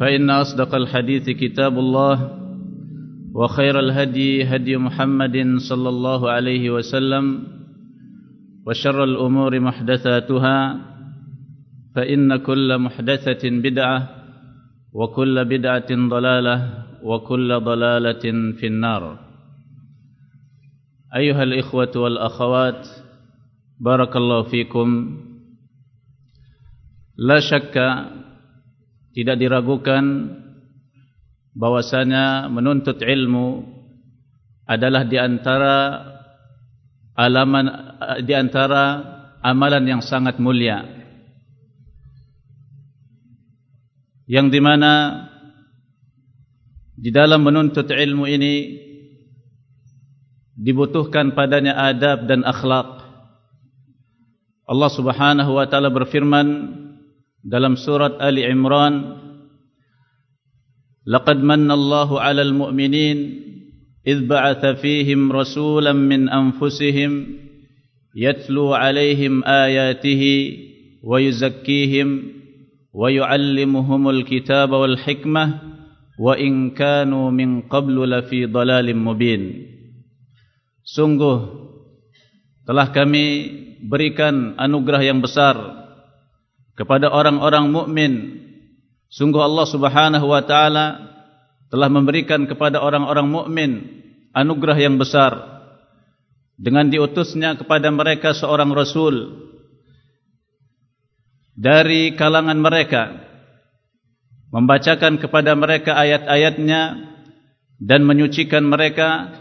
فإن أصدق الحديث كتاب الله وخير الهدي هدي محمد صلى الله عليه وسلم وشر الأمور محدثاتها فإن كل محدثة بدعة وكل بدعة ضلالة وكل ضلالة في النار. أيها الإخوة والأخوات بارك الله فيكم. لا شك tidak diragukan bahwasanya menuntut ilmu adalah di antara alaman di antara amalan yang sangat mulia. Yang di mana di dalam menuntut ilmu ini dibutuhkan padanya adab dan akhlak. Allah Subhanahu wa taala berfirman dalam surat Ali Imran Laqad manna Allahu 'alal mu'minin idh ba'atha fihim rasulan min anfusihim yatlu 'alayhim ayatihi wa yuzakkihim wa yu'allimuhumul kitaba wal hikmah wa in kanu min qablu lafi dhalalin mubin Sungguh telah kami berikan anugerah yang besar kepada orang-orang mukmin. Sungguh Allah Subhanahu wa taala telah memberikan kepada orang-orang mukmin anugerah yang besar dengan diutusnya kepada mereka seorang rasul dari kalangan mereka membacakan kepada mereka ayat-ayatnya dan menyucikan mereka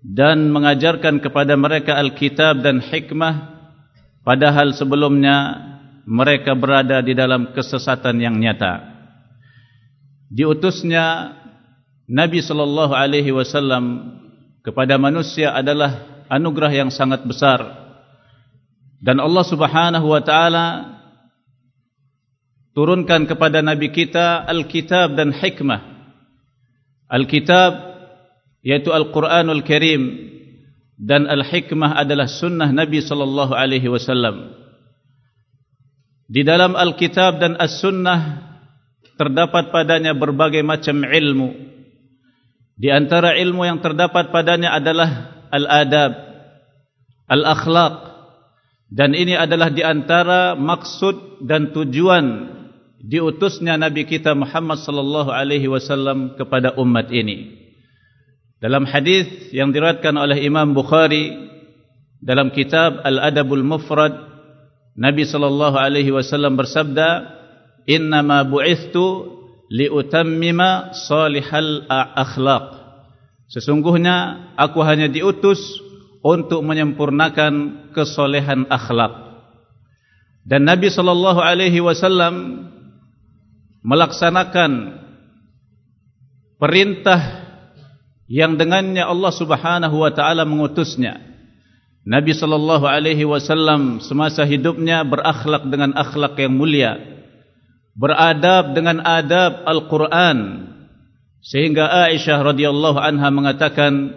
dan mengajarkan kepada mereka Alkitab dan hikmah padahal sebelumnya mereka berada di dalam kesesatan yang nyata. Diutusnya Nabi sallallahu alaihi wasallam kepada manusia adalah anugerah yang sangat besar. Dan Allah Subhanahu wa taala turunkan kepada nabi kita Alkitab dan hikmah. Alkitab yaitu Al-Qur'anul Karim dan Al-Hikmah adalah sunnah Nabi sallallahu alaihi wasallam. Di dalam Alkitab dan As-Sunnah terdapat padanya berbagai macam ilmu. Di antara ilmu yang terdapat padanya adalah al-adab, al-akhlaq. Dan ini adalah di antara maksud dan tujuan diutusnya Nabi kita Muhammad sallallahu alaihi wasallam kepada umat ini. Dalam hadis yang diriwayatkan oleh Imam Bukhari dalam kitab Al-Adabul Mufrad Nabi sallallahu alaihi wasallam bersabda, "Inna ma bu'ithtu liutammima salihal akhlaq." Sesungguhnya aku hanya diutus untuk menyempurnakan kesolehan akhlak. Dan Nabi sallallahu alaihi wasallam melaksanakan perintah yang dengannya Allah Subhanahu wa taala mengutusnya Nabi sallallahu alaihi wasallam semasa hidupnya berakhlak dengan akhlak yang mulia. beradab dengan adab Al-Quran sehingga Aisyah radhiyallahu anha mengatakan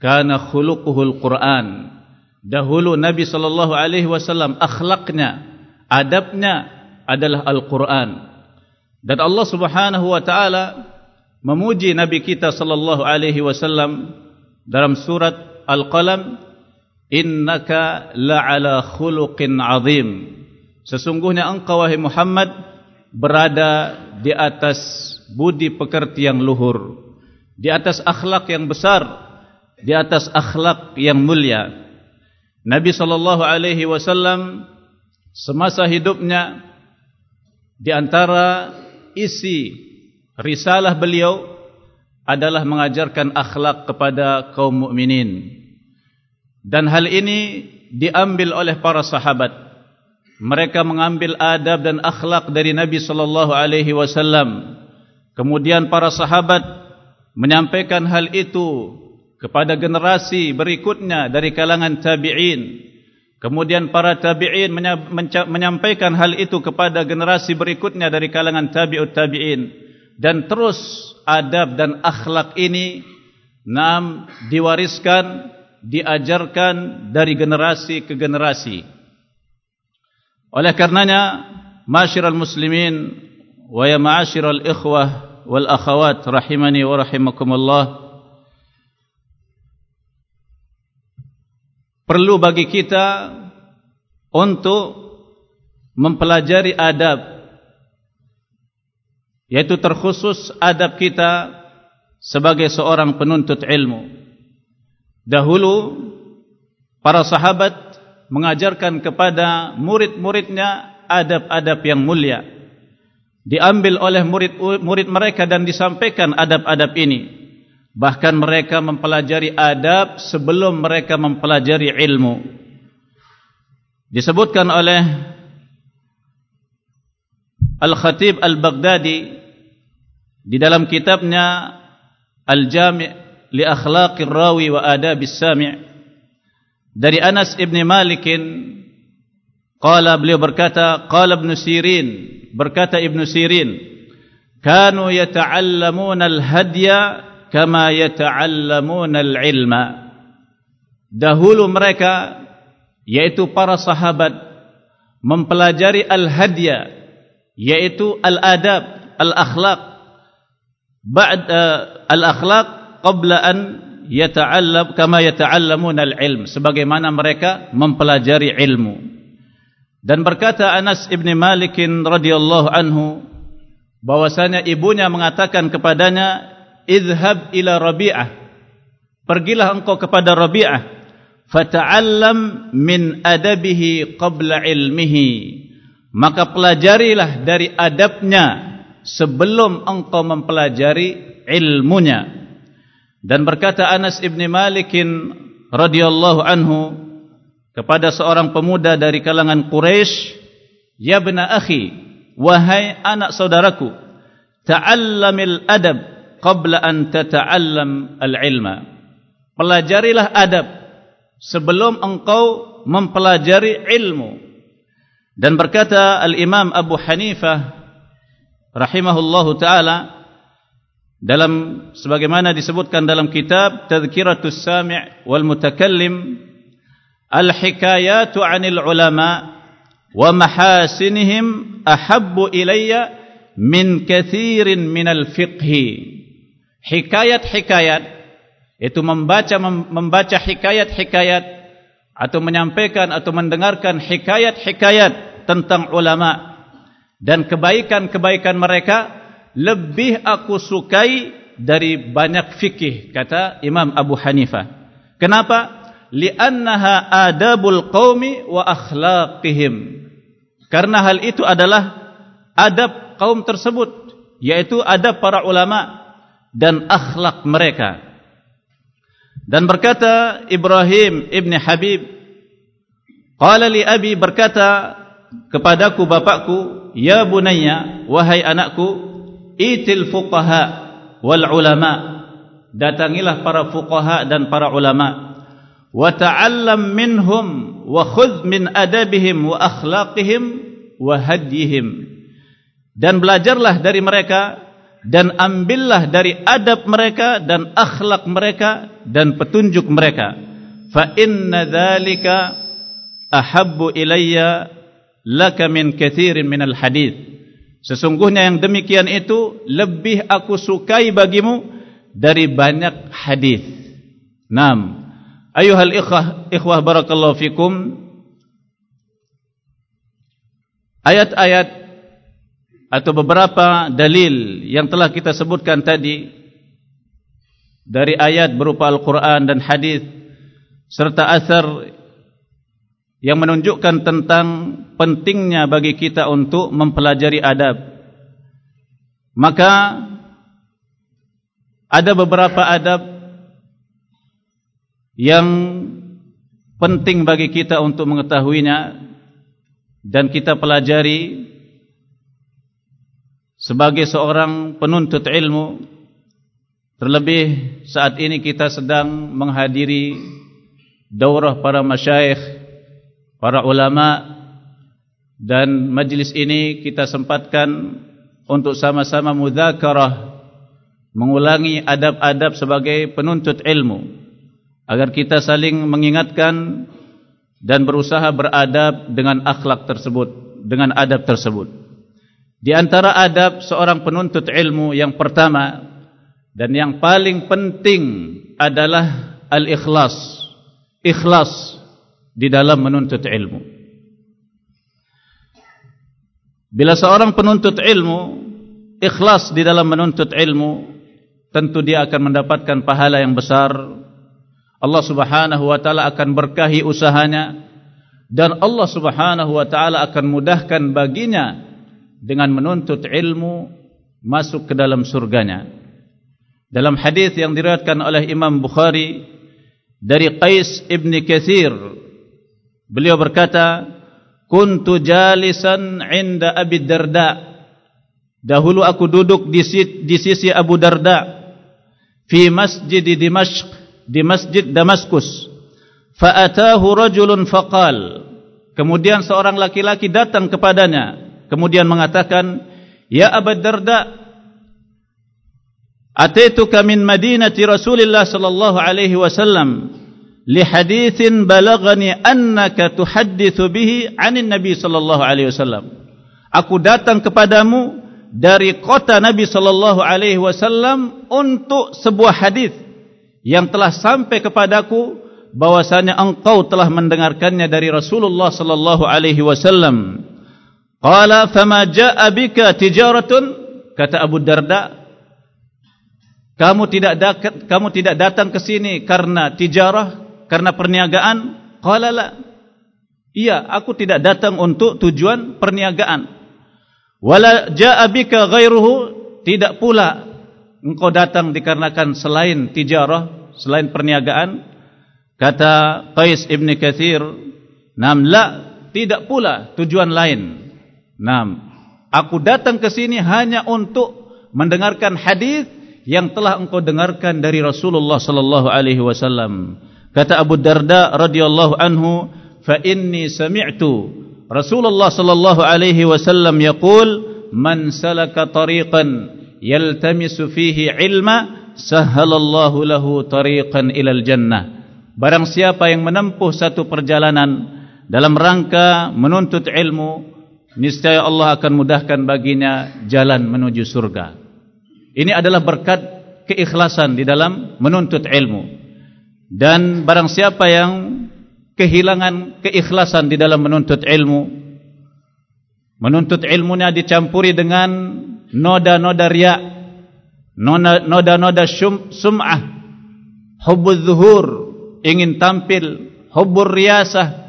kana khuluquhul Quran dahulu Nabi sallallahu alaihi wasallam akhlaknya adabnya adalah Al-Quran dan Allah Subhanahu wa taala memuji Nabi kita sallallahu alaihi wasallam dalam surat Al-Qalam innaka la'ala khuluqin azim. Sesungguhnya engkau wahai Muhammad berada di atas budi pekerti yang luhur di atas akhlak yang besar di atas akhlak yang mulia. Nabi sallallahu alaihi wasallam semasa hidupnya di antara isi risalah beliau adalah mengajarkan akhlak kepada kaum mukminin dan hal ini diambil oleh para sahabat mereka mengambil adab dan akhlak dari Nabi sallallahu alaihi wasallam Kemudian para sahabat menyampaikan hal itu kepada generasi berikutnya dari kalangan tabi'in. Kemudian para tabi'in menyampaikan hal itu kepada generasi berikutnya dari kalangan tabi'ut tabi'in. Dan terus adab dan akhlak ini nam diwariskan, diajarkan dari generasi ke generasi. Oleh karenanya, masyiral muslimin wa ya ma'asyiral ikhwah wal akhawat rahimani wa rahimakumullah perlu bagi kita untuk mempelajari adab yaitu terkhusus adab kita sebagai seorang penuntut ilmu dahulu para sahabat mengajarkan kepada murid-muridnya adab-adab yang mulia diambil oleh murid-murid mereka dan disampaikan adab-adab ini. Bahkan mereka mempelajari adab sebelum mereka mempelajari ilmu. Disebutkan oleh Al-Khatib Al-Baghdadi di dalam kitabnya Al-Jami' li Akhlaqir Rawi wa Adabis Sami' dari Anas Ibn Malikin qala beliau berkata qala Ibn Sirin berkata Ibn Sirin kanu yata'allamuna al-hadya kama yata'allamuna al-ilma. Dahulu mereka yaitu para sahabat mempelajari al-hadya yaitu al-adab al-akhlaq. Ba'd uh, al-akhlaq qabla an yata'allam kama yata'allamuna al-ilm. Sebagaimana mereka mempelajari ilmu. Dan berkata Anas ibn Malik radhiyallahu anhu bahwasanya ibunya mengatakan kepadanya idhhab ila Rabi'ah. Pergilah engkau kepada Rabi'ah. Fata'allam min adabihi qabla ilmihi. Maka pelajarilah dari adabnya sebelum engkau mempelajari ilmunya dan berkata Anas ibn Malik radhiyallahu anhu kepada seorang pemuda dari kalangan Quraisy, "Ya bna akhi, wahai anak saudaraku, ta'allamil adab qabla an tata'allam al-ilma." Pelajarilah adab sebelum engkau mempelajari ilmu. Dan berkata Al-Imam Abu Hanifah rahimahullahu taala dalam sebagaimana disebutkan dalam kitab Tadhkiratus Sami' wal Mutakallim Al Hikayatu 'anil Ulama wa mahasinihim ahabbu ilayya min kathirin minal fiqhi. Hikayat-hikayat itu membaca membaca hikayat-hikayat atau menyampaikan atau mendengarkan hikayat-hikayat tentang ulama dan kebaikan-kebaikan mereka lebih aku sukai dari banyak fikih kata Imam Abu Hanifah. Kenapa? li'annaha adabul qaumi wa akhlaqihim karena hal itu adalah adab kaum tersebut yaitu adab para ulama dan akhlak mereka dan berkata Ibrahim ibn Habib qala li abi berkata kepadaku bapakku ya bunayya wahai anakku itil fuqaha wal ulama. Datangilah para fuqaha dan para ulama. Wa ta'allam minhum wa khudh min adabihim wa akhlaqihim wa hadyihim. Dan belajarlah dari mereka dan ambillah dari adab mereka dan akhlak mereka dan petunjuk mereka. Fa inna dhalika ahabbu ilayya laka min kathirin min al hadits sesungguhnya yang demikian itu lebih aku sukai bagimu dari banyak hadis. Nam ayuhal ikhwah ikhwah barakallahu fikum. Ayat-ayat atau beberapa dalil yang telah kita sebutkan tadi dari ayat berupa Al-Quran dan hadis serta asar yang menunjukkan tentang pentingnya bagi kita untuk mempelajari adab. Maka ada beberapa adab yang penting bagi kita untuk mengetahuinya dan kita pelajari sebagai seorang penuntut ilmu. Terlebih saat ini kita sedang menghadiri daurah para masyayikh para ulama dan majlis ini kita sempatkan untuk sama-sama mudzakarah mengulangi adab-adab sebagai penuntut ilmu agar kita saling mengingatkan dan berusaha beradab dengan akhlak tersebut dengan adab tersebut di antara adab seorang penuntut ilmu yang pertama dan yang paling penting adalah al-ikhlas. Ikhlas di dalam menuntut ilmu. Bila seorang penuntut ilmu ikhlas di dalam menuntut ilmu, tentu dia akan mendapatkan pahala yang besar. Allah Subhanahu wa taala akan berkahi usahanya dan Allah Subhanahu wa taala akan mudahkan baginya dengan menuntut ilmu masuk ke dalam surganya. Dalam hadis yang diriwayatkan oleh Imam Bukhari dari Qais ibn Kathir, beliau berkata, "Kuntu jalisan 'inda Abi Darda." Dahulu aku duduk di di sisi Abu Darda fi masjid Dimashq, di masjid Damaskus. Fa'atahu rajulun faqal. Kemudian seorang laki-laki datang kepadanya kemudian mengatakan ya Abu Darda ataituka min madinati Rasulillah sallallahu alaihi wasallam li haditsin balaghani annaka tuhadditsu bihi 'anin nabi sallallahu alaihi wasallam aku datang kepadamu dari kota Nabi sallallahu alaihi wasallam untuk sebuah hadis yang telah sampai kepadaku bahwasanya engkau telah mendengarkannya dari Rasulullah sallallahu alaihi wasallam. Qala fama jaa bika tijaratun? Kata Abu Darda kamu tidak dakat, kamu tidak datang ke sini karena tijarah karena perniagaan? Qala la. Iya aku tidak datang untuk tujuan perniagaan. Wala jaa bika ghairuhu? Tidak pula engkau datang dikarenakan selain tijarah selain perniagaan. Kata Qais ibn Kathir nam la tidak pula tujuan lain. Nam, aku datang ke sini hanya untuk mendengarkan hadis yang telah engkau dengarkan dari Rasulullah sallallahu alaihi wasallam. Kata Abu Darda radhiyallahu anhu, "Fa inni sami'tu Rasulullah sallallahu alaihi wasallam yaqul, man salaka tariqan yaltamisu fihi ilma, sahhalallahu lahu tariqan ilal jannah." Barang siapa yang menempuh satu perjalanan dalam rangka menuntut ilmu, niscaya Allah akan mudahkan baginya jalan menuju surga. Ini adalah berkat keikhlasan di dalam menuntut ilmu. Dan barang siapa yang kehilangan keikhlasan di dalam menuntut ilmu, menuntut ilmunya dicampuri dengan noda-noda riak, noda-noda sum'ah, hubbul zuhur, ingin tampil, hubbur riasah,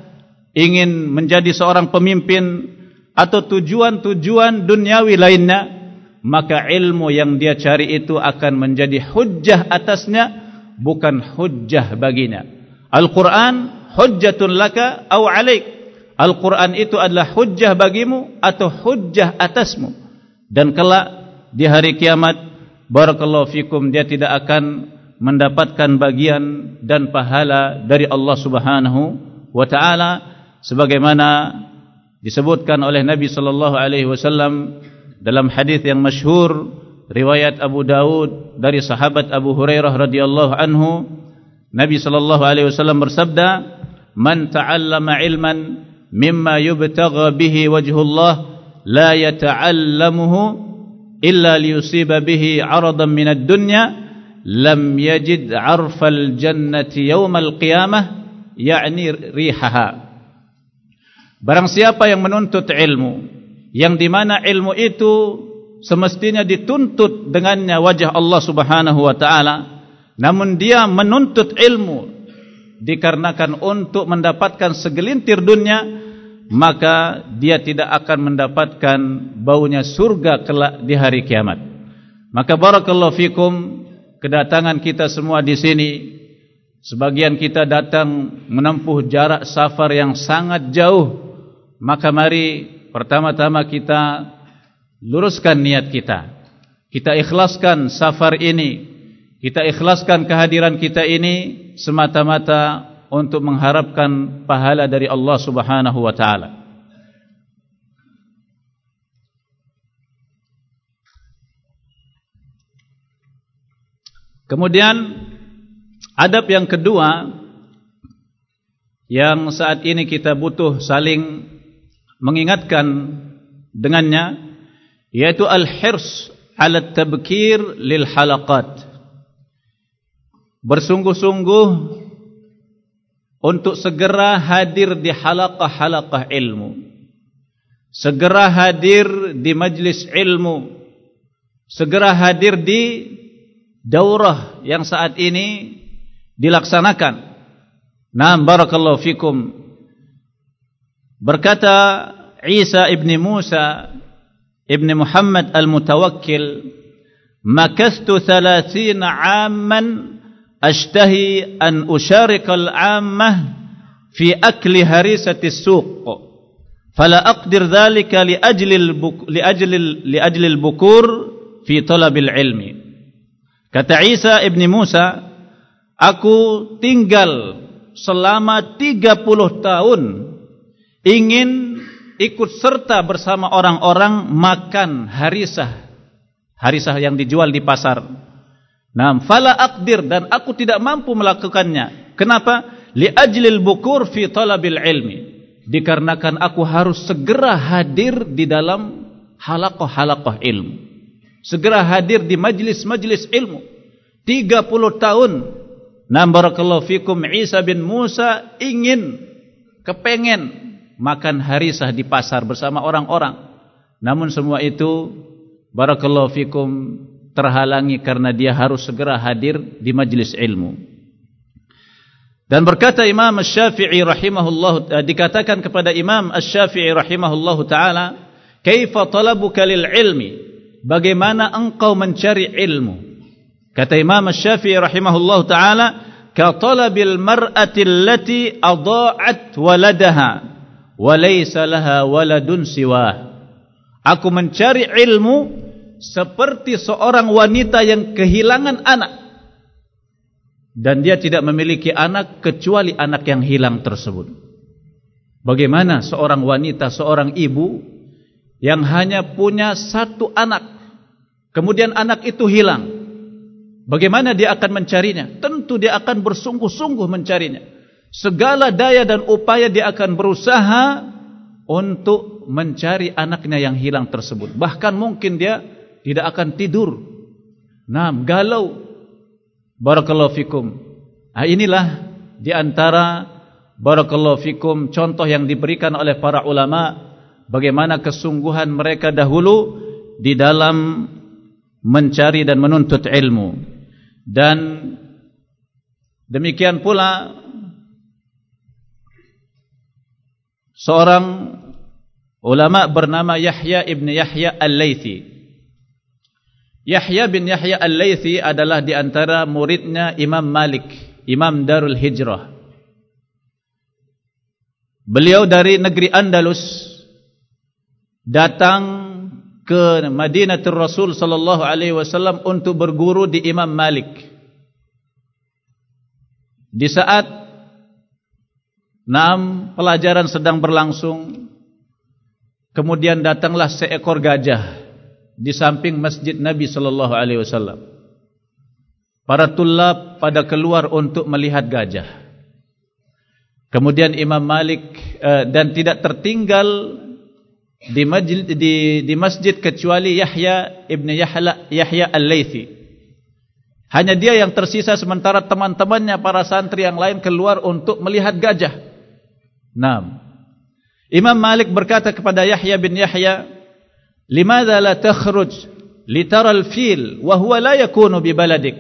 ingin menjadi seorang pemimpin, atau tujuan-tujuan duniawi lainnya maka ilmu yang dia cari itu akan menjadi hujjah atasnya bukan hujjah baginya. Al-Quran hujjatun laka au alaik. Al-Quran itu adalah hujjah bagimu atau hujjah atasmu. Dan kelak di hari kiamat barakallahu fikum dia tidak akan mendapatkan bagian dan pahala dari Allah Subhanahu wa taala sebagaimana disebutkan oleh Nabi sallallahu alaihi wasallam dalam hadis yang masyhur riwayat Abu Daud dari sahabat Abu Hurairah radhiyallahu anhu Nabi sallallahu alaihi wasallam bersabda man ta'allama ilman mimma yubtagha bihi wajhullah la yata'allamuhu illa liyusiba bihi 'aradan min ad-dunya lam yajid 'arfal jannati yawmal qiyamah ya'ni rihaha. Barang siapa yang menuntut ilmu yang di mana ilmu itu semestinya dituntut dengannya wajah Allah Subhanahu wa taala. Namun dia menuntut ilmu. Dikarenakan untuk mendapatkan segelintir dunia maka dia tidak akan mendapatkan baunya surga kelak di hari kiamat. Maka barakallahu fikum kedatangan kita semua di sini. Sebagian kita datang menempuh jarak safar yang sangat jauh. Maka mari pertama-tama kita luruskan niat kita. Kita ikhlaskan safar ini. Kita ikhlaskan kehadiran kita ini semata-mata untuk mengharapkan pahala dari Allah Subhanahu wa taala. Kemudian adab yang kedua yang saat ini kita butuh saling mengingatkan dengannya yaitu al-hirs ala tabkir lil halaqat. Bersungguh-sungguh untuk segera hadir di halaqah-halaqah ilmu. Segera hadir di majlis ilmu. Segera hadir di daurah yang saat ini dilaksanakan. Naam barakallahu fikum. Berkata Isa ibn Musa ibn Muhammad al-Mutawakkil Makastu thalathina amman Ashtahi an usharika al-ammah Fi akli harisati suq. Fala aqdir dhalika li ajli li al-bukur Fi talabil ilmi. Kata Isa ibn Musa Aku tinggal selama 30 tahun ingin ikut serta bersama orang-orang makan harisah. Harisah yang dijual di pasar. Nam fala aqdir dan aku tidak mampu melakukannya. Kenapa? Li ajlil bukur fi talabil ilmi. Dikarenakan aku harus segera hadir di dalam halaqah-halaqah ilmu. Segera hadir di majlis-majlis ilmu. 30 tahun. Nam barakallahu fikum Isa bin Musa ingin kepengen makan harisah di pasar bersama orang-orang. Namun semua itu barakallahu fikum terhalangi karena dia harus segera hadir di majlis ilmu. Dan berkata Imam Asy-Syafi'i rahimahullah eh, dikatakan kepada Imam Asy-Syafi'i rahimahullah taala, "Kaifa talabuka lil ilmi?" Bagaimana engkau mencari ilmu? Kata Imam Asy-Syafi'i rahimahullah taala, "Ka talabil mar'ati allati adha'at waladaha." Walaysa laha waladun siwa aku mencari ilmu seperti seorang wanita yang kehilangan anak. Dan dia tidak memiliki anak kecuali anak yang hilang tersebut. Bagaimana seorang wanita seorang ibu yang hanya punya satu anak kemudian anak itu hilang? Bagaimana dia akan mencarinya? Tentu dia akan bersungguh-sungguh mencarinya segala daya dan upaya dia akan berusaha untuk mencari anaknya yang hilang tersebut. Bahkan mungkin dia tidak akan tidur. Nah, galau. Barakallahu fikum. Nah, inilah di antara barakallahu fikum contoh yang diberikan oleh para ulama bagaimana kesungguhan mereka dahulu di dalam mencari dan menuntut ilmu. Dan demikian pula seorang ulama bernama Yahya ibn Yahya al-Laythi. Yahya bin Yahya al-Laythi adalah di antara muridnya Imam Malik, Imam Darul Hijrah. Beliau dari negeri Andalus datang ke Madinatul Rasul sallallahu alaihi wasallam untuk berguru di Imam Malik. Di saat Enam pelajaran sedang berlangsung. Kemudian datanglah seekor gajah di samping masjid Nabi sallallahu alaihi wasallam. Para tulab pada keluar untuk melihat gajah. Kemudian Imam Malik uh, dan tidak tertinggal di masjid di, di masjid kecuali Yahya ibn Yahya Yahya Al-Laitsi. Hanya dia yang tersisa sementara teman-temannya para santri yang lain keluar untuk melihat gajah. Naam. Imam Malik berkata kepada Yahya bin Yahya, "Limadza la takhruj litara al-fil wa huwa la yakunu bi baladik?"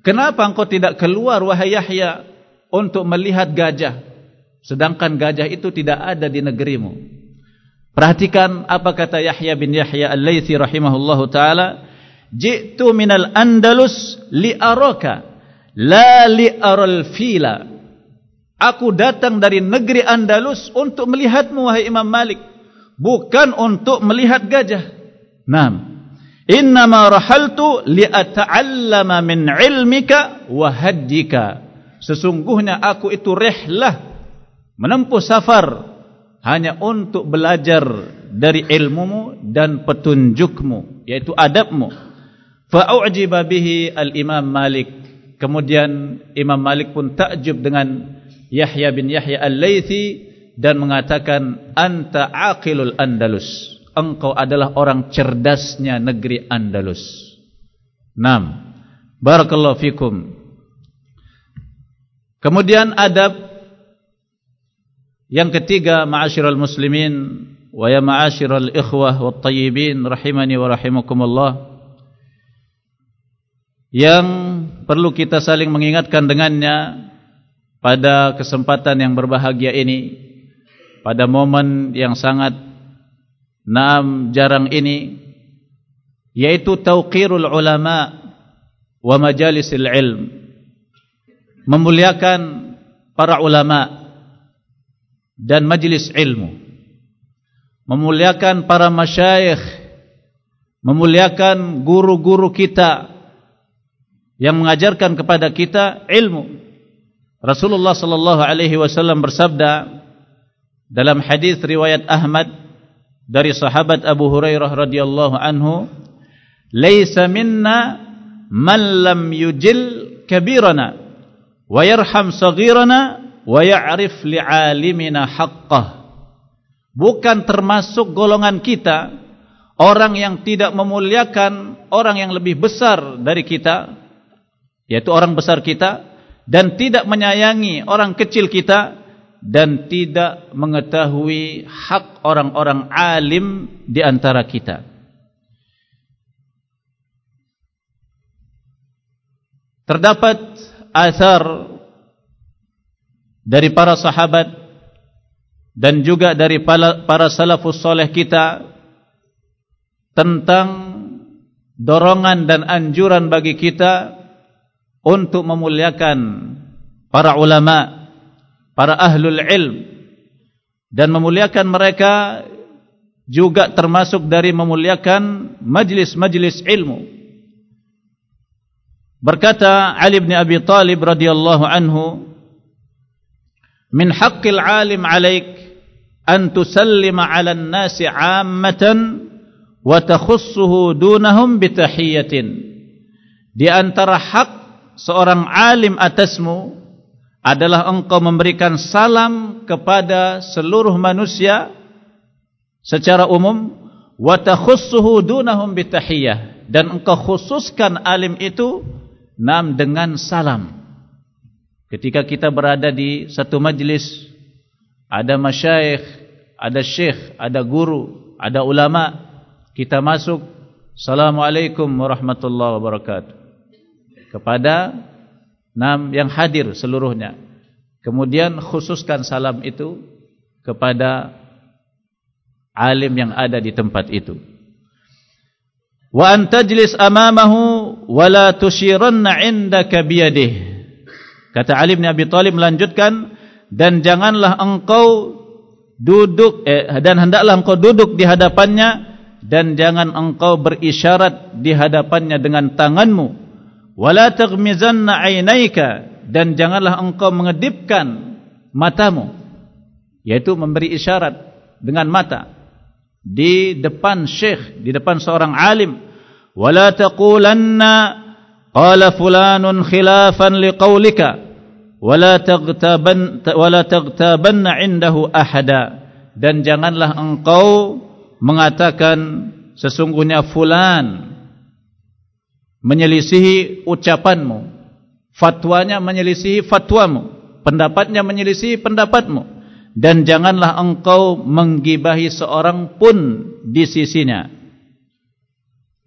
Kenapa engkau tidak keluar wahai Yahya untuk melihat gajah sedangkan gajah itu tidak ada di negerimu? Perhatikan apa kata Yahya bin Yahya Al-Laitsi rahimahullahu taala, "Ji'tu minal Andalus li araka la li aral fila." Aku datang dari negeri Andalus untuk melihatmu wahai Imam Malik, bukan untuk melihat gajah. Naam. Innama rahaltu li ata'allama min ilmika wa haddika. Sesungguhnya aku itu rihlah menempuh safar hanya untuk belajar dari ilmumu dan petunjukmu yaitu adabmu. Fa'u'jiba bihi al-Imam Malik. Kemudian Imam Malik pun takjub dengan Yahya bin Yahya Al-Laythi dan mengatakan anta aqilul Andalus engkau adalah orang cerdasnya negeri Andalus. Nam. Barakallahu fikum. Kemudian adab yang ketiga ma'asyiral muslimin wa ya ma'asyiral ikhwah wat tayyibin rahimani wa rahimakumullah yang perlu kita saling mengingatkan dengannya pada kesempatan yang berbahagia ini pada momen yang sangat naam jarang ini yaitu tauqirul ulama wa majalisil ilm memuliakan para ulama dan majlis ilmu memuliakan para masyayikh memuliakan guru-guru kita yang mengajarkan kepada kita ilmu Rasulullah sallallahu alaihi wasallam bersabda dalam hadis riwayat Ahmad dari sahabat Abu Hurairah radhiyallahu anhu, "Laisa minna man lam yujil kabirana wa yarham saghirana wa ya'rif li'alimina haqqah." Bukan termasuk golongan kita orang yang tidak memuliakan orang yang lebih besar dari kita, yaitu orang besar kita, dan tidak menyayangi orang kecil kita dan tidak mengetahui hak orang-orang alim di antara kita. Terdapat asar dari para sahabat dan juga dari para, salafus soleh kita tentang dorongan dan anjuran bagi kita untuk memuliakan para ulama, para ahlul ilm dan memuliakan mereka juga termasuk dari memuliakan majlis-majlis ilmu. Berkata Ali bin Abi Talib radhiyallahu anhu, "Min haqqil 'alim 'alaik an tusallima 'ala an-nasi 'ammatan wa takhussuhu dunahum bi tahiyyatin." Di antara hak seorang alim atasmu adalah engkau memberikan salam kepada seluruh manusia secara umum wa takhussuhu dunahum bitahiyyah dan engkau khususkan alim itu nam dengan salam. Ketika kita berada di satu majlis ada masyayikh ada syekh ada guru ada ulama kita masuk assalamualaikum warahmatullahi wabarakatuh kepada enam yang hadir seluruhnya. Kemudian khususkan salam itu kepada alim yang ada di tempat itu. Wa antajlis amamahu wa la tushiranna 'indaka biyadihi. Kata Ali bin Abi Thalib melanjutkan dan janganlah engkau duduk eh, dan hendaklah engkau duduk di hadapannya dan jangan engkau berisyarat di hadapannya dengan tanganmu wala taghmizanna aynaika. Dan janganlah engkau mengedipkan matamu yaitu memberi isyarat dengan mata di depan syekh di depan seorang alim. Wala taqulanna qala fulanun khilafan liqaulika wala taghtaban wala taghtabanna indahu ahada. Dan janganlah engkau mengatakan sesungguhnya fulan menyelisihi ucapanmu fatwanya menyelisihi fatwamu pendapatnya menyelisihi pendapatmu dan janganlah engkau menggibahi seorang pun di sisinya.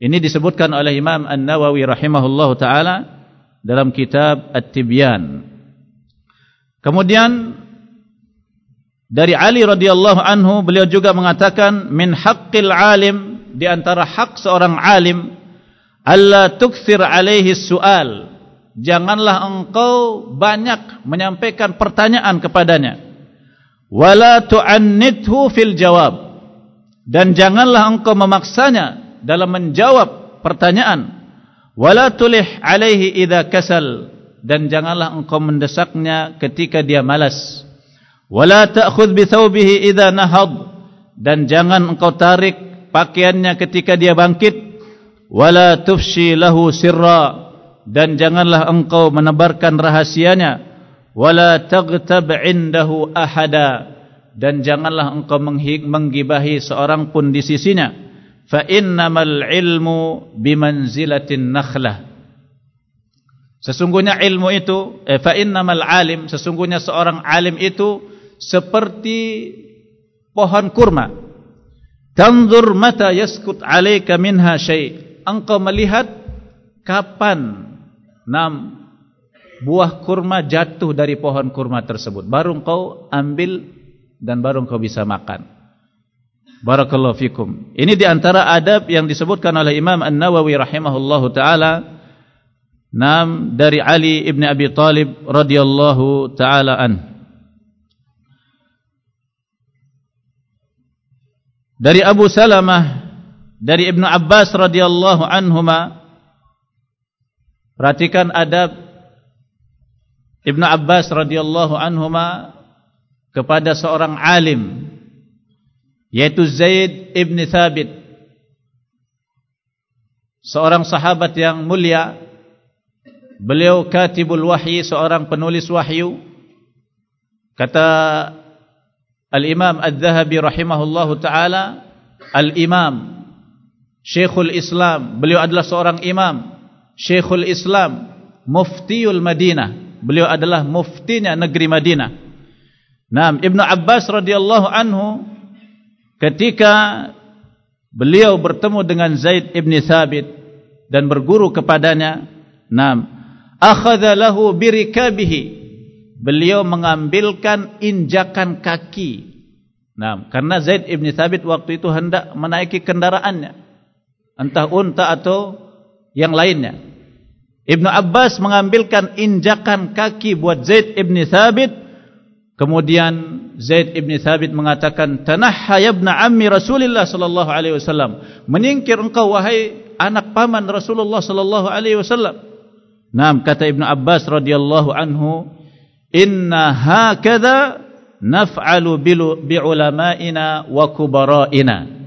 Ini disebutkan oleh Imam An-Nawawi rahimahullah taala dalam kitab At-Tibyan. Kemudian dari Ali radhiyallahu anhu beliau juga mengatakan min haqqil alim di antara hak seorang alim alla tukthir alaihi sual. Janganlah engkau banyak menyampaikan pertanyaan kepadanya. Wala tu'annithu fil jawab. Dan janganlah engkau memaksanya dalam menjawab pertanyaan. Wala tulih alaihi idza kasal. Dan janganlah engkau mendesaknya ketika dia malas. Wala bi thawbihi idza nahad. Dan jangan engkau tarik pakaiannya ketika dia bangkit wala tufshi lahu sirra. Dan janganlah engkau menebarkan rahasianya. Wala taghtab indahu ahada. Dan janganlah engkau menggibahi seorang pun di sisinya. Fa innamal ilmu bimanzilatin nakhlah. Sesungguhnya ilmu itu eh, fa innamal alim sesungguhnya seorang alim itu seperti pohon kurma. Tanzur mata yaskut alayka minha syai engkau melihat kapan nam buah kurma jatuh dari pohon kurma tersebut. Baru engkau ambil dan baru engkau bisa makan. Barakallahu fikum. Ini diantara adab yang disebutkan oleh Imam An-Nawawi rahimahullahu taala. Nam dari Ali ibn Abi Talib radhiyallahu taala an. Dari Abu Salamah dari Ibnu Abbas radhiyallahu anhuma perhatikan adab Ibnu Abbas radhiyallahu anhuma kepada seorang alim yaitu Zaid ibn Thabit. Seorang sahabat yang mulia beliau katibul wahyi seorang penulis wahyu. Kata al-Imam Az-Zahabi rahimahullahu taala al-Imam Syekhul Islam beliau adalah seorang imam Syekhul Islam Muftiul Madinah beliau adalah muftinya negeri Madinah. Naam, Ibnu Abbas radhiyallahu anhu ketika beliau bertemu dengan Zaid ibn Thabit dan berguru kepadanya, naam, akhadha lahu birikabihi. Beliau mengambilkan injakan kaki. Naam, karena Zaid ibn Thabit waktu itu hendak menaiki kendaraannya. Entah unta atau yang lainnya. Ibnu Abbas mengambilkan injakan kaki buat Zaid ibn Thabit. Kemudian Zaid ibn Thabit mengatakan, Tanahha yabna ammi Rasulullah sallallahu alaihi wasallam. Menyingkir engkau wahai anak paman Rasulullah sallallahu alaihi wasallam. Naam kata Ibnu Abbas radhiyallahu anhu, "Inna hakadha naf'alu bi ulama'ina wa kubara'ina."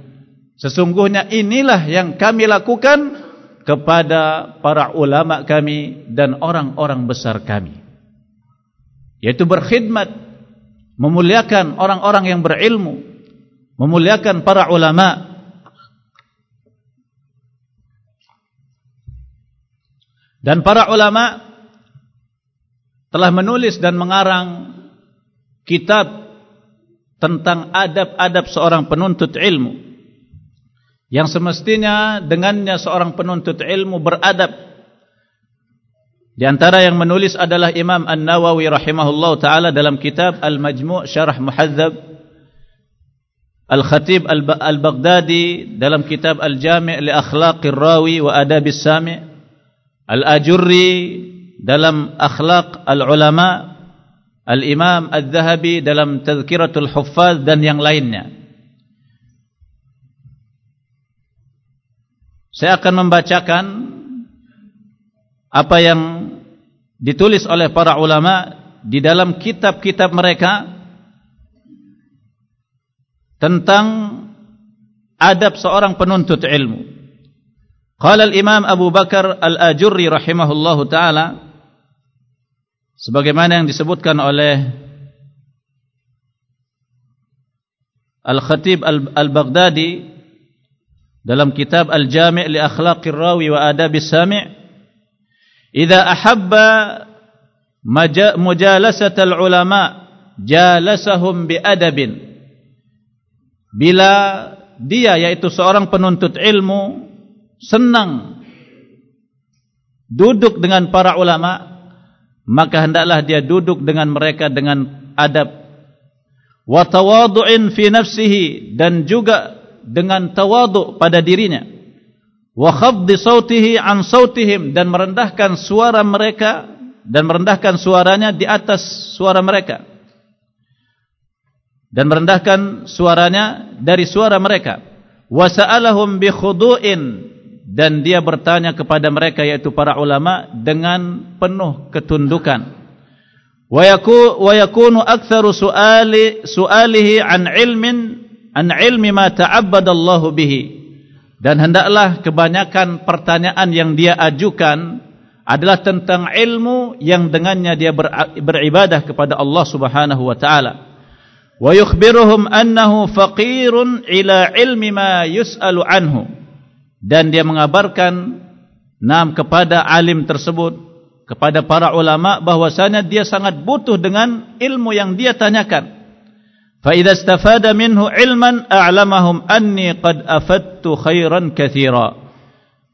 Sesungguhnya inilah yang kami lakukan kepada para ulama kami dan orang-orang besar kami. Yaitu berkhidmat memuliakan orang-orang yang berilmu memuliakan para ulama. Dan para ulama telah menulis dan mengarang kitab tentang adab-adab seorang penuntut ilmu yang semestinya dengannya seorang penuntut ilmu beradab. Di antara yang menulis adalah Imam An-Nawawi rahimahullah taala dalam kitab Al-Majmu' Syarah Muhadzab. Al-Khatib Al-Baghdadi dalam kitab Al-Jami' li Akhlaqir Rawi wa Adabis Sami' Al-Ajurri dalam Akhlaq Al-Ulama. Al-Imam Al-Zahabi dalam Tazkiratul Huffaz dan yang lainnya Saya akan membacakan apa yang ditulis oleh para ulama di dalam kitab-kitab mereka tentang adab seorang penuntut ilmu. Qala al-Imam Abu Bakar Al-Ajurri rahimahullahu taala sebagaimana yang disebutkan oleh Al-Khatib Al-Baghdadi dalam kitab Al-Jami' li Akhlaqir Rawi wa Adabis Sami' idza ahabba mujalasatal ulama jalasahum bi adabin. Bila dia yaitu seorang penuntut ilmu senang duduk dengan para ulama maka hendaklah dia duduk dengan mereka dengan adab wa tawadhu'in fi nafsihi dan juga dengan tawadhu pada dirinya. Wa khafdi sautihi an sautihim dan merendahkan suara mereka dan merendahkan suaranya di atas suara mereka. Dan merendahkan suaranya dari suara mereka. Wa sa'alahum bi khudu'in dan dia bertanya kepada mereka yaitu para ulama dengan penuh ketundukan. Wa yakunu aktsaru su'ali su'alihi an ilmin an ilmi ma ta'abbada Allah bihi. Dan hendaklah kebanyakan pertanyaan yang dia ajukan adalah tentang ilmu yang dengannya dia beribadah kepada Allah Subhanahu wa taala. Wa yukhbiruhum annahu faqirun ila ilmi ma yus'alu anhu. Dan dia mengabarkan nam kepada alim tersebut kepada para ulama bahwasanya dia sangat butuh dengan ilmu yang dia tanyakan idza istafada minhu ilman a'lamahum anni qad afattu khairan katsira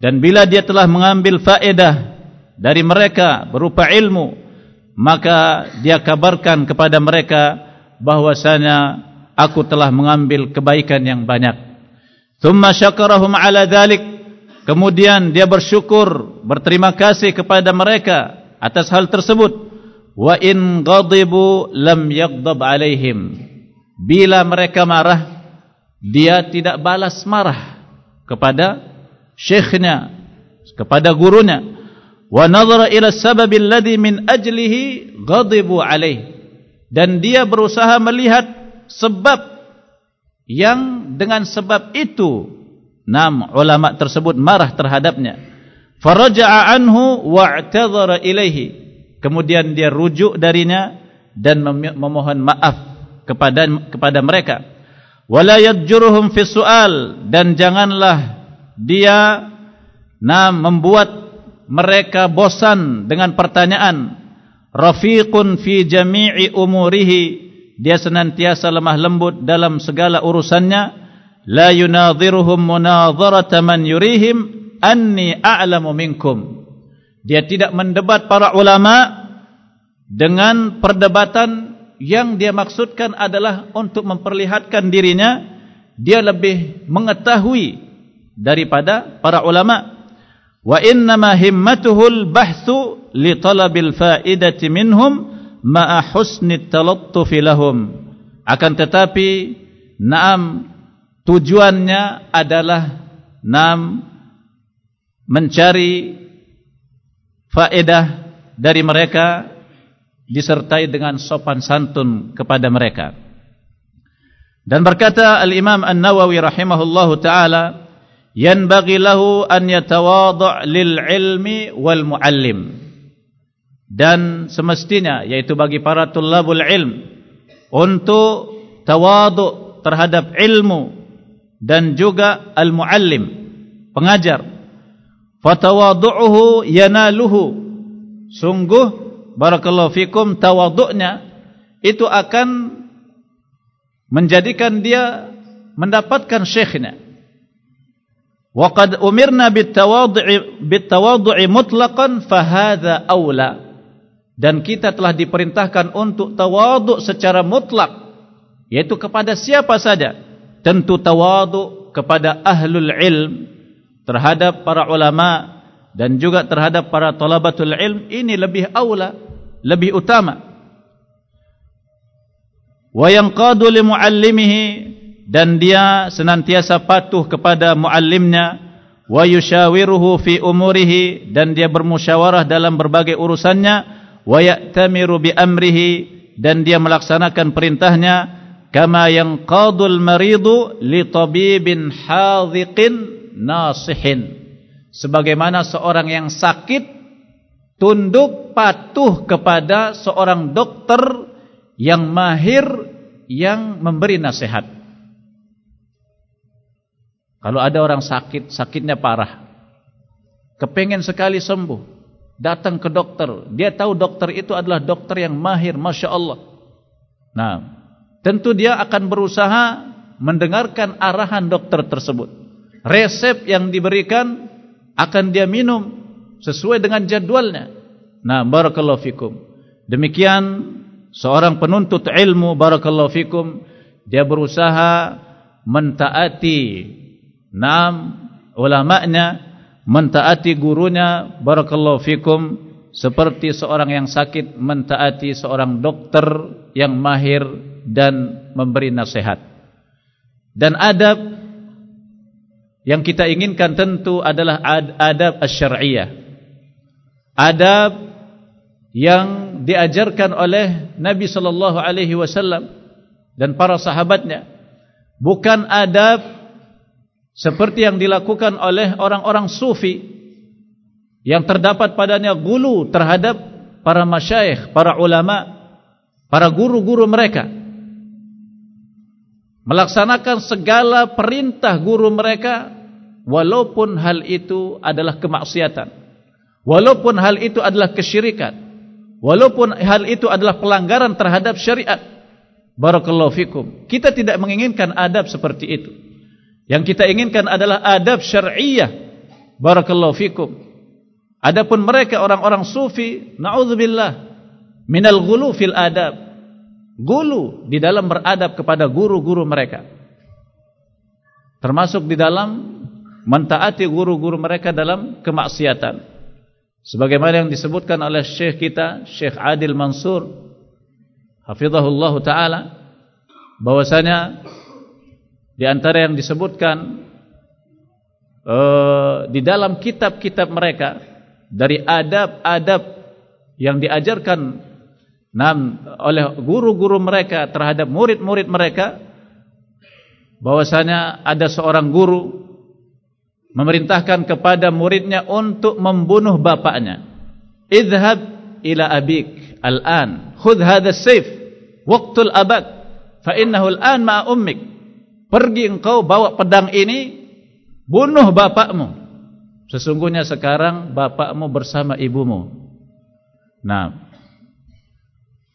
dan bila dia telah mengambil faedah dari mereka berupa ilmu maka dia kabarkan kepada mereka bahwasanya aku telah mengambil kebaikan yang banyak. Thumma syakarahum ala dhalik. Kemudian dia bersyukur, berterima kasih kepada mereka atas hal tersebut. Wa in ghadibu lam yaghdab alaihim. Bila mereka marah, dia tidak balas marah kepada syekhnya, kepada gurunya. Wa nadhara ila sabab alladhi min ajlihi ghadibu alaihi dan dia berusaha melihat sebab yang dengan sebab itu nam ulama tersebut marah terhadapnya. Faraja'a anhu wa'tadhara ilaihi kemudian dia rujuk darinya dan memohon maaf kepada kepada mereka. Wala yajruhum fi su'al. Dan janganlah dia nam membuat mereka bosan dengan pertanyaan. Rafiqun fi jami'i umurihi. Dia senantiasa lemah lembut dalam segala urusannya. La yunadhiruhum munadharata man yurihim. Anni a'lamu minkum. Dia tidak mendebat para ulama dengan perdebatan yang dia maksudkan adalah untuk memperlihatkan dirinya dia lebih mengetahui daripada para ulama. Wa inna ma himmatuhul bahthu li talabil faidati minhum ma'a husni talattufi lahum. Akan tetapi naam tujuannya adalah naam mencari faedah dari mereka disertai dengan sopan santun kepada mereka. Dan berkata al-Imam An-Nawawi rahimahullahu taala yanbaghi lahu an yatawadha lil ilmi wal muallim. Dan semestinya yaitu bagi para tulabul ilm untuk tawadu terhadap ilmu dan juga al muallim pengajar. Fatawaduhu yanaluhu. Sungguh barakallahu fikum tawadunya itu akan menjadikan dia mendapatkan syekhnya. Waqad umirna bitawadhu'i bitawadhu'i mutlaqan fa hadha aula dan kita telah diperintahkan untuk tawaduk secara mutlak yaitu kepada siapa saja. Tentu tawaduk kepada ahlul ilm terhadap para ulama dan juga terhadap para talabatul ilm ini lebih aula lebih utama. Wa yanqadu li muallimihi dan dia senantiasa patuh kepada muallimnya. Wa yushawiruhu fi umurihi dan dia bermusyawarah dalam berbagai urusannya. Wa ya'tamiru bi amrihi dan dia melaksanakan perintahnya. Kama yanqadul maridu li tabibin hadhiqin nasihin sebagaimana seorang yang sakit tunduk patuh kepada seorang dokter yang mahir yang memberi nasihat. Kalau ada orang sakit sakitnya parah. Kepengen sekali sembuh datang ke dokter. Dia tahu dokter itu adalah dokter yang mahir Masya Allah. Nah tentu dia akan berusaha mendengarkan arahan dokter tersebut. Resep yang diberikan akan dia minum sesuai dengan jadwalnya. Nah, barakallahu fikum. Demikian seorang penuntut ilmu barakallahu fikum dia berusaha mentaati enam ulama'nya, mentaati gurunya barakallahu fikum seperti seorang yang sakit mentaati seorang dokter yang mahir dan memberi nasihat. Dan adab yang kita inginkan tentu adalah ad adab asy-syar'iyyah. Adab yang diajarkan oleh Nabi sallallahu alaihi wasallam dan para sahabatnya. Bukan adab seperti yang dilakukan oleh orang-orang sufi yang terdapat padanya gulu terhadap para masyayikh, para ulama, para guru-guru mereka. Melaksanakan segala perintah guru mereka walaupun hal itu adalah kemaksiatan. Walaupun hal itu adalah kesyirikan. Walaupun hal itu adalah pelanggaran terhadap syariat. Barakallahu fikum. Kita tidak menginginkan adab seperti itu. Yang kita inginkan adalah adab syar'iyyah barakallahu fikum. Adapun mereka orang-orang sufi naudzubillah minal ghulu fil adab gulu di dalam beradab kepada guru-guru mereka termasuk di dalam mentaati guru-guru mereka dalam kemaksiatan. Sebagaimana yang disebutkan oleh Syekh kita, Syekh Adil Mansur, hafizahullah taala, bahwasanya di antara yang disebutkan uh, di dalam kitab-kitab mereka dari adab-adab yang diajarkan nam oleh guru-guru mereka terhadap murid-murid mereka bahwasanya ada seorang guru memerintahkan kepada muridnya untuk membunuh bapaknya. Idhab ila abik al-an. Khudh hadha sayf. Waqtul abad. Fa innahu al-an ma'a ummik. Pergi engkau bawa pedang ini. Bunuh bapakmu. Sesungguhnya sekarang bapakmu bersama ibumu. Nah.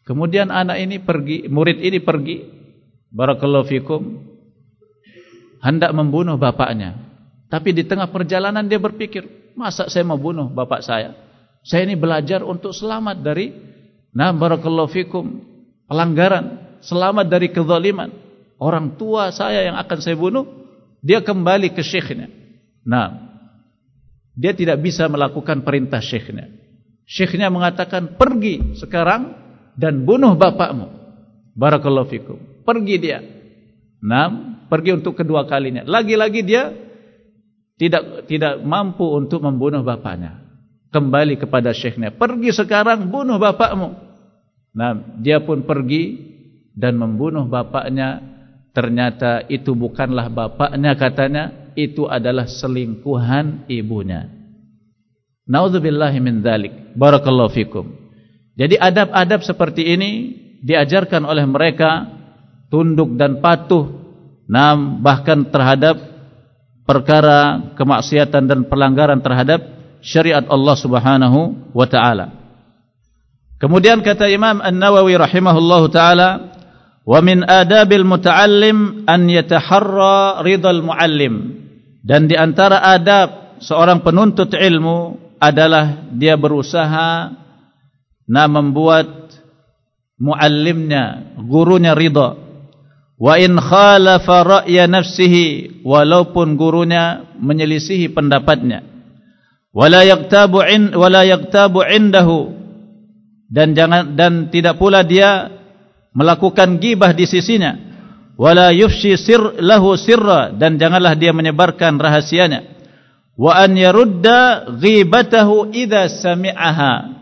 Kemudian anak ini pergi. Murid ini pergi. Barakallahu fikum. Hendak membunuh bapaknya. Tapi di tengah perjalanan dia berpikir, masa saya mau bunuh bapak saya? Saya ini belajar untuk selamat dari nah barakallahu fikum pelanggaran, selamat dari kezaliman. Orang tua saya yang akan saya bunuh, dia kembali ke syekhnya. Nah, dia tidak bisa melakukan perintah syekhnya. Syekhnya mengatakan, pergi sekarang dan bunuh bapakmu. Barakallahu fikum. Pergi dia. Nah, pergi untuk kedua kalinya. Lagi-lagi dia tidak tidak mampu untuk membunuh bapaknya. Kembali kepada syekhnya. Pergi sekarang bunuh bapakmu. Nah, dia pun pergi dan membunuh bapaknya. Ternyata itu bukanlah bapaknya katanya. Itu adalah selingkuhan ibunya. Naudzubillahi min dzalik. Barakallahu fikum. Jadi adab-adab seperti ini diajarkan oleh mereka tunduk dan patuh nam bahkan terhadap perkara kemaksiatan dan pelanggaran terhadap syariat Allah Subhanahu wa taala. Kemudian kata Imam An-Nawawi rahimahullahu taala, "Wa min adabil muta'allim an yataharra ridal muallim." Dan di antara adab seorang penuntut ilmu adalah dia berusaha na membuat muallimnya, gurunya ridha. Wa in khalafa ra'ya nafsihi walaupun gurunya menyelisihi pendapatnya. Wala yaktabu in wala yaktabu indahu. Dan jangan dan tidak pula dia melakukan gibah di sisinya. Wala yufshi sir lahu sirra. Dan janganlah dia menyebarkan rahasianya. Wa an yarudda ghibatahu idza sami'aha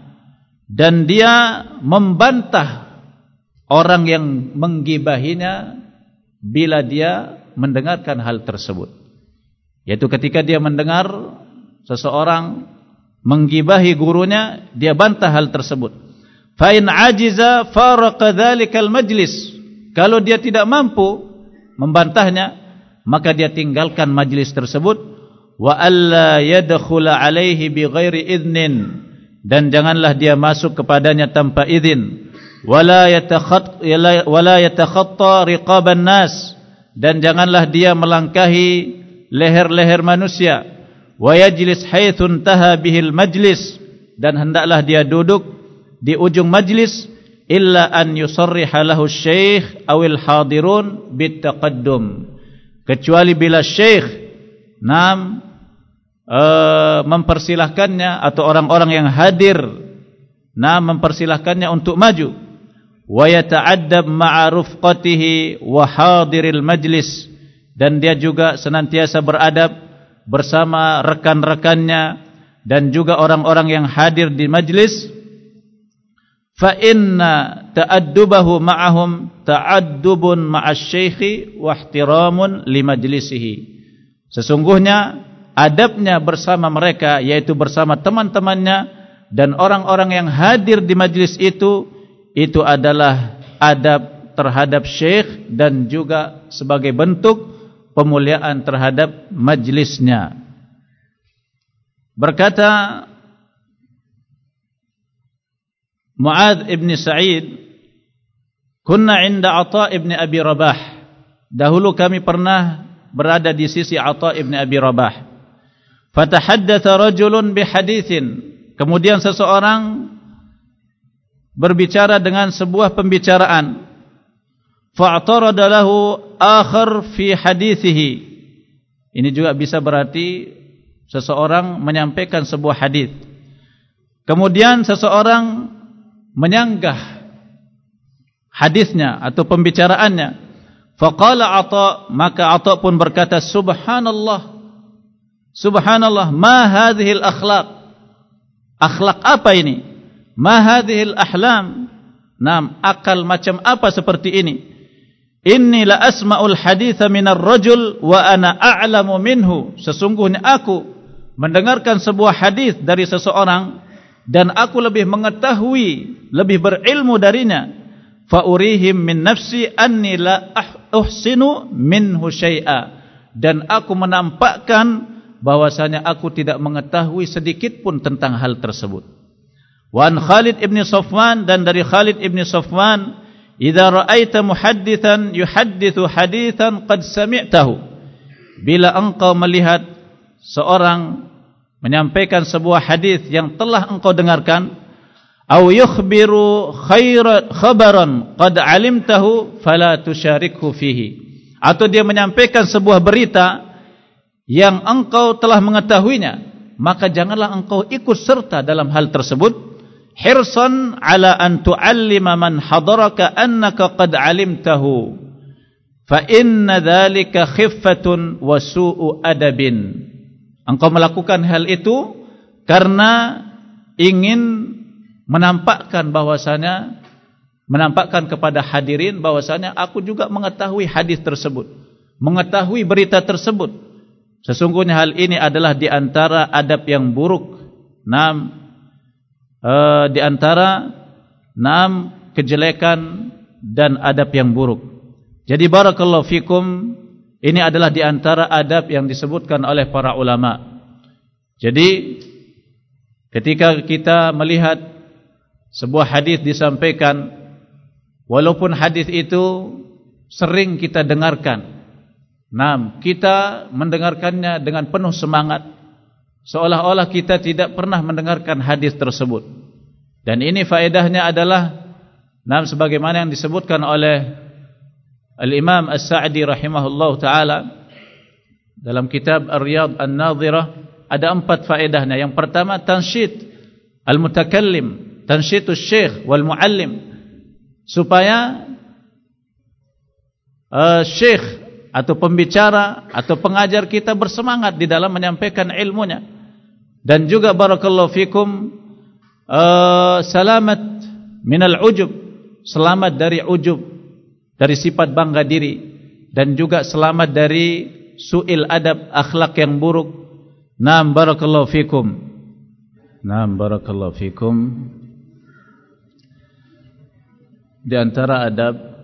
dan dia membantah orang yang menggibahinya bila dia mendengarkan hal tersebut. Yaitu ketika dia mendengar seseorang menggibahi gurunya, dia bantah hal tersebut. Fa in ajiza faraqa dzalikal majlis. Kalau dia tidak mampu membantahnya, maka dia tinggalkan majlis tersebut wa alla yadkhula alaihi bighairi idnin dan janganlah dia masuk kepadanya tanpa izin. Wala yatakhat wala yatakhatta riqaban nas. Dan janganlah dia melangkahi leher-leher manusia. Wa yajlis haitsun taha bihil majlis. Dan hendaklah dia duduk di ujung majlis. Illa an yusarriha lahu syekh awil hadirun bitaqaddum kecuali bila syekh nam uh, mempersilahkannya atau orang-orang yang hadir. Nam mempersilahkannya untuk maju. Wa yata'addab ma'a rufqatihi wa hadiril majlis. Dan dia juga senantiasa beradab bersama rekan-rekannya dan juga orang-orang yang hadir di majlis. Fa inna ta'addubahu ma'ahum ta'addubun ma'asy-syaikhi wa ihtiramun li majlisihi. Sesungguhnya adabnya bersama mereka yaitu bersama teman-temannya dan orang-orang yang hadir di majlis itu itu adalah adab terhadap syekh dan juga sebagai bentuk pemuliaan terhadap majlisnya. Berkata Mu'ad ibn Sa'id Kunna inda Atta ibn Abi Rabah. Dahulu kami pernah berada di sisi Atta ibn Abi Rabah Fatahaddatha rajulun bihadithin. Kemudian seseorang berbicara dengan sebuah pembicaraan. Fa'tarada lahu akhar fi hadithihi. Ini juga bisa berarti seseorang menyampaikan sebuah hadis. Kemudian seseorang menyanggah hadisnya atau pembicaraannya. Faqala ata maka ata pun berkata subhanallah subhanallah ma hadhihi al akhlaq akhlak apa ini? Ma hadhihi al ahlam? Nam akal macam apa seperti ini? Inni la asma'ul haditha min ar-rajul wa ana a'lamu minhu. Sesungguhnya aku mendengarkan sebuah hadis dari seseorang dan aku lebih mengetahui lebih berilmu darinya. Fa urihim min nafsi anni la uhsinu minhu syai'a. Dan aku menampakkan bahwasanya aku tidak mengetahui sedikit pun tentang hal tersebut. Wan Khalid ibn Safwan dan dari Khalid ibn Safwan idza ra'aita muhaddithan yuhaddithu hadithan qad sami'tahu. Bila engkau melihat seorang menyampaikan sebuah hadis yang telah engkau dengarkan au yukhbiru khairan khabaran qad alimtahu fala tusyarikhu fihi. Atau dia menyampaikan sebuah berita yang engkau telah mengetahuinya maka janganlah engkau ikut serta dalam hal tersebut. Hirsan ala an tuallima man hadaraka annaka qad alimtahu. Fa inna dhalika khiffatun wa su'u adabin. Engkau melakukan hal itu karena ingin menampakkan bahwasanya menampakkan kepada hadirin bahwasanya aku juga mengetahui hadis tersebut, mengetahui berita tersebut. Sesungguhnya hal ini adalah di antara adab yang buruk. Nam uh, di antara enam kejelekan dan adab yang buruk. Jadi barakallahu fikum ini adalah di antara adab yang disebutkan oleh para ulama. Jadi ketika kita melihat sebuah hadis disampaikan walaupun hadis itu sering kita dengarkan. Nam, kita mendengarkannya dengan penuh semangat seolah-olah kita tidak pernah mendengarkan hadis tersebut. Dan ini faedahnya adalah nam sebagaimana yang disebutkan oleh Al-Imam As-Sa'di rahimahullah ta'ala dalam kitab Ar-Riyad An-Nadhirah ada empat faedahnya. Yang pertama tansyid al-mutakallim, tansyidus syekh wal muallim supaya uh, syekh atau pembicara atau pengajar kita bersemangat di dalam menyampaikan ilmunya. Dan juga barakallahu fikum uh, salamat minal ujub, selamat dari ujub dari sifat bangga diri dan juga selamat dari su'il adab akhlak yang buruk. Naam barakallahu fikum. Naam barakallahu fikum. Di antara adab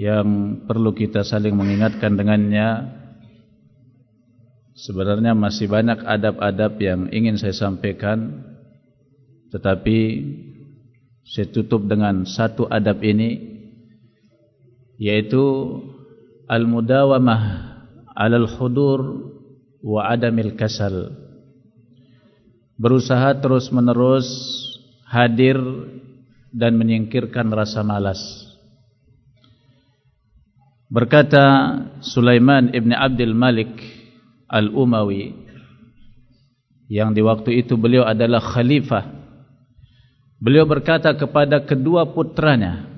yang perlu kita saling mengingatkan dengannya sebenarnya masih banyak adab-adab yang ingin saya sampaikan tetapi saya tutup dengan satu adab ini yaitu al-mudawamah 'ala al-hudur wa 'adamil kasal. Berusaha terus-menerus hadir dan menyingkirkan rasa malas. Berkata Sulaiman Ibn Abdul Malik Al-Umawi Yang di waktu itu beliau adalah khalifah. Beliau berkata kepada kedua putranya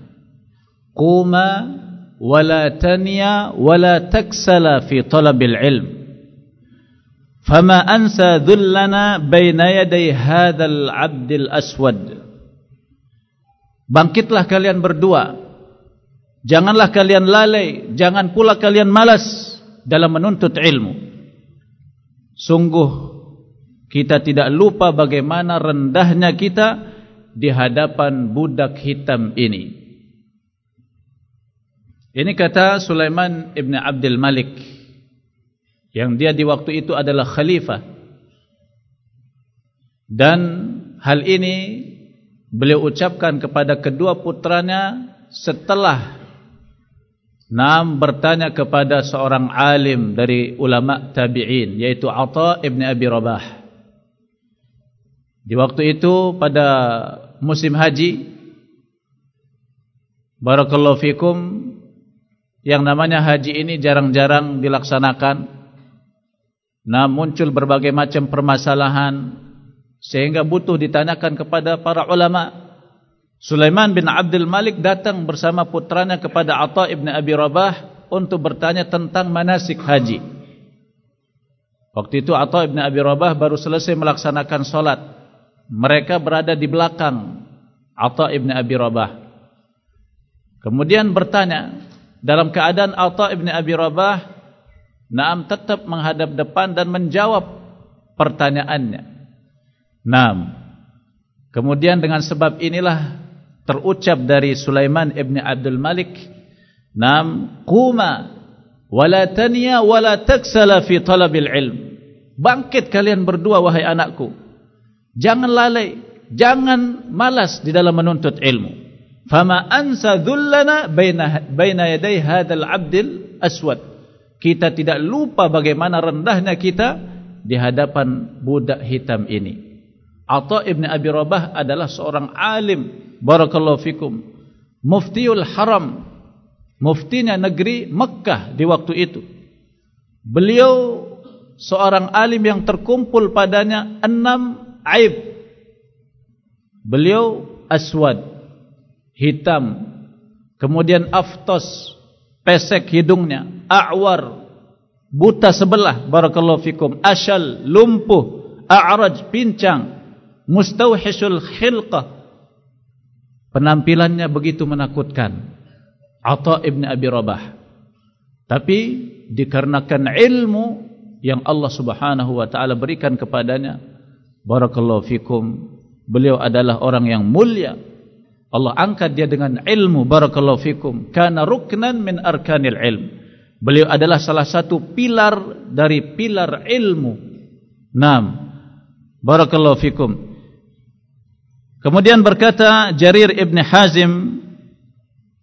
Quma wala taniya wala taksala fi talabil ilm. Fama ansa dhullana baina yaday hadal abdil aswad. Bangkitlah kalian berdua janganlah kalian lalai jangan pula kalian malas dalam menuntut ilmu sungguh kita tidak lupa bagaimana rendahnya kita di hadapan budak hitam ini ini kata Sulaiman ibn Abdul Malik yang dia di waktu itu adalah khalifah. Dan hal ini beliau ucapkan kepada kedua putranya setelah Nam bertanya kepada seorang alim dari ulama tabi'in yaitu Atha ibn Abi Rabah. Di waktu itu pada musim haji Barakallahu fikum yang namanya haji ini jarang-jarang dilaksanakan nah muncul berbagai macam permasalahan sehingga butuh ditanyakan kepada para ulama Sulaiman bin Abdul Malik datang bersama putranya kepada Atha ibn Abi Rabah untuk bertanya tentang manasik haji. Waktu itu Atha ibn Abi Rabah baru selesai melaksanakan solat. Mereka berada di belakang Atha ibn Abi Rabah. Kemudian bertanya dalam keadaan Atha ibn Abi Rabah Naam tetap menghadap depan dan menjawab pertanyaannya. Naam. Kemudian dengan sebab inilah terucap dari Sulaiman ibn Abdul Malik Naam Kuma Wala tanya wala taksala fi talabil ilm. Bangkit kalian berdua wahai anakku. Jangan lalai Jangan malas di dalam menuntut ilmu. Fama ansa dhullana baina baina yaday hadzal abdil aswad. Kita tidak lupa bagaimana rendahnya kita di hadapan budak hitam ini. Atha ibn Abi Rabah adalah seorang alim barakallahu fikum. Muftiul haram muftinya negeri Mekah di waktu itu. Beliau seorang alim yang terkumpul padanya enam aib. Beliau aswad hitam kemudian aftos pesek hidungnya a'war buta sebelah barakallahu fikum asyal lumpuh a'raj pincang mustauhisul khilqah penampilannya begitu menakutkan. Atha ibn Abi Rabah. Tapi dikarenakan ilmu yang Allah Subhanahu wa taala berikan kepadanya barakallahu fikum beliau adalah orang yang mulia. Allah angkat dia dengan ilmu barakallahu fikum. Kana ruknan min arkanil ilm. Beliau adalah salah satu pilar dari pilar ilmu. Nam barakallahu fikum kemudian berkata Jarir ibn Hazim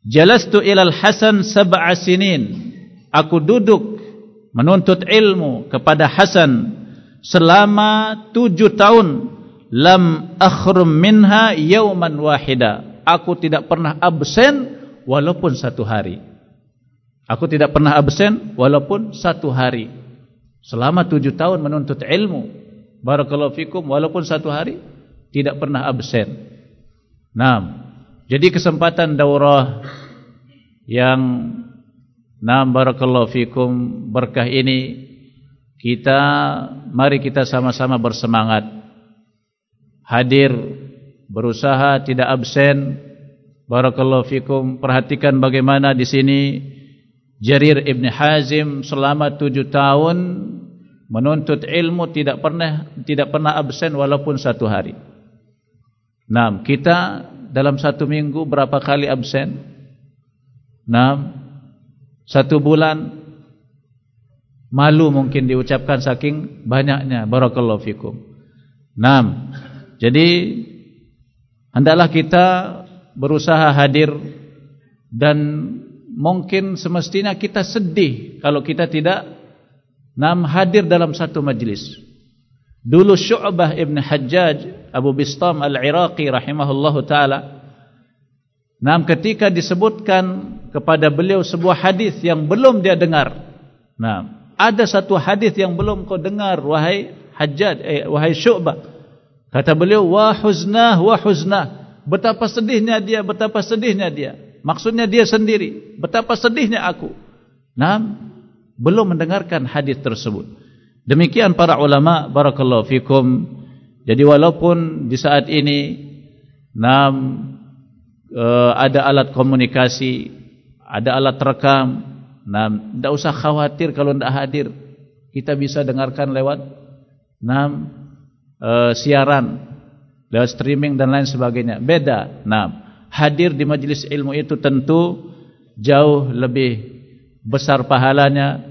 jalastu ila al-Hasan sab'a sinin aku duduk menuntut ilmu kepada Hasan selama tujuh tahun lam akhrum minha yawman wahida aku tidak pernah absen walaupun satu hari. Aku tidak pernah absen walaupun satu hari. Selama tujuh tahun menuntut ilmu. Barakallahu fikum walaupun satu hari tidak pernah absen. Nah, jadi kesempatan daurah yang Naam barakallahu fikum berkah ini kita mari kita sama-sama bersemangat hadir berusaha tidak absen barakallahu fikum perhatikan bagaimana di sini Jarir Ibn Hazim selama tujuh tahun menuntut ilmu tidak pernah tidak pernah absen walaupun satu hari. Nah, kita dalam satu minggu berapa kali absen? Nah, satu bulan malu mungkin diucapkan saking banyaknya. Barakallahu fikum. Nah, jadi hendaklah kita berusaha hadir dan mungkin semestinya kita sedih kalau kita tidak nam hadir dalam satu majlis. Dulu Syu'bah Ibn Hajjaj Abu Bistam Al-Iraqi rahimahullahu taala nam ketika disebutkan kepada beliau sebuah hadis yang belum dia dengar. Nah, ada satu hadis yang belum kau dengar wahai Hajjaj eh, wahai Syu'bah. Kata beliau wa huznah wa huznah. Betapa sedihnya dia, betapa sedihnya dia. Maksudnya dia sendiri. Betapa sedihnya aku. Nah, belum mendengarkan hadis tersebut. Demikian para ulama barakallahu fikum. Jadi walaupun di saat ini nam uh, ada alat komunikasi, ada alat rekam, nam tidak usah khawatir kalau tidak hadir. Kita bisa dengarkan lewat nam uh, siaran, lewat streaming dan lain sebagainya. Beda, nam hadir di majlis ilmu itu tentu jauh lebih besar pahalanya,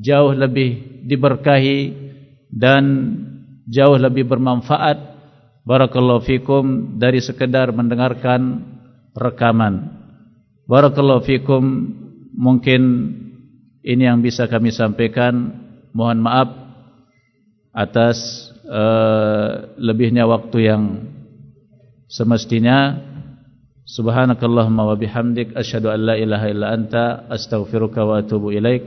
jauh lebih diberkahi dan jauh lebih bermanfaat. Barakallahu fikum dari sekedar mendengarkan rekaman. Barakallahu fikum mungkin ini yang bisa kami sampaikan. Mohon maaf atas uh, lebihnya waktu yang semestinya Subhanakallahumma wa bihamdik asyhadu an la ilaha illa anta astaghfiruka wa atubu ilaik.